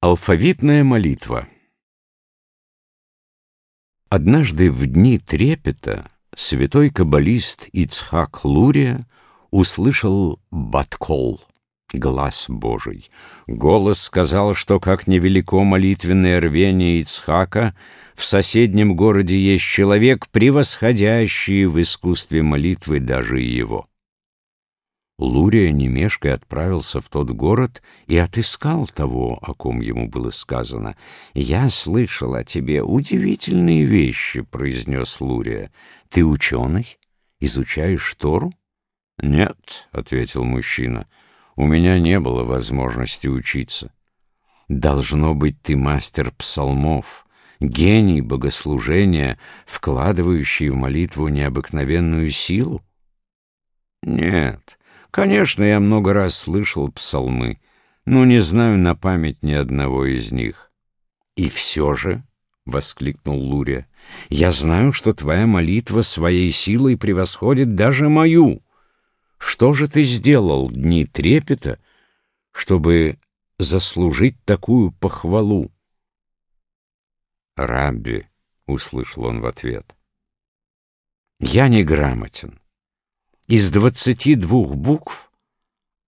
Алфавитная молитва Однажды в дни трепета святой каббалист Ицхак Лурия услышал Баткол, глаз Божий. Голос сказал, что, как невелико молитвенное рвение Ицхака, в соседнем городе есть человек, превосходящий в искусстве молитвы даже его. Лурия немешкой отправился в тот город и отыскал того, о ком ему было сказано. «Я слышал о тебе удивительные вещи», — произнес Лурия. «Ты ученый? Изучаешь Тору?» «Нет», — ответил мужчина, — «у меня не было возможности учиться». «Должно быть, ты мастер псалмов, гений богослужения, вкладывающий в молитву необыкновенную силу?» «Нет». Конечно, я много раз слышал псалмы, но не знаю на память ни одного из них. И все же, — воскликнул Лурия, — я знаю, что твоя молитва своей силой превосходит даже мою. Что же ты сделал в дни трепета, чтобы заслужить такую похвалу? «Рабби», — услышал он в ответ, — «я неграмотен. Из двадцати двух букв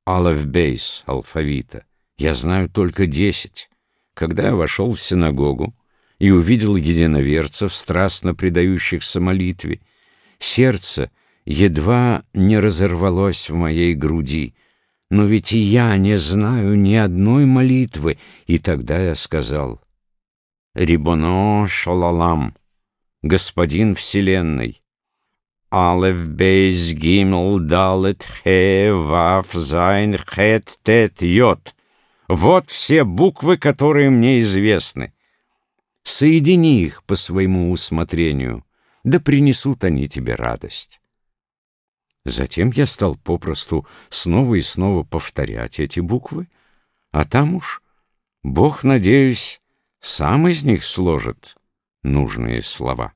Алеф-Бейс алфавита я знаю только десять. Когда я вошел в синагогу и увидел единоверцев, страстно предающихся молитве, сердце едва не разорвалось в моей груди. Но ведь и я не знаю ни одной молитвы, и тогда я сказал, «Рибоно шалалам, Господин Вселенной, Алеф, Бейс, Гимл, Далет, Хе, Ваф, Зайн, Хет, Тет, Йод. Вот все буквы, которые мне известны. Соедини их по своему усмотрению, да принесут они тебе радость. Затем я стал попросту снова и снова повторять эти буквы, а там уж Бог, надеюсь, сам из них сложит нужные слова.